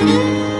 you.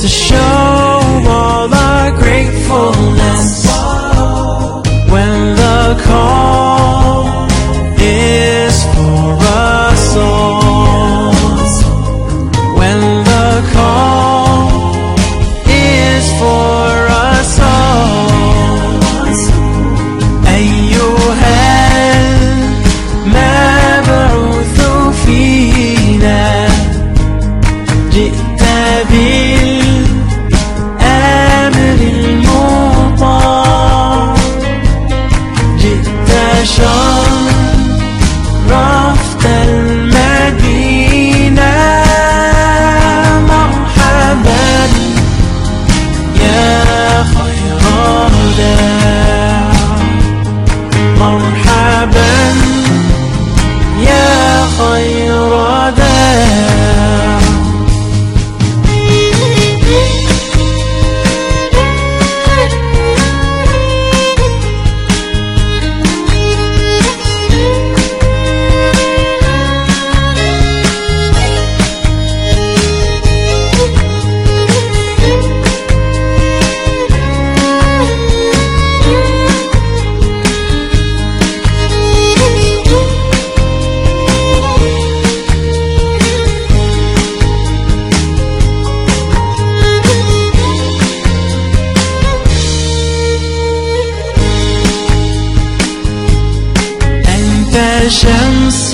to show شمس chance.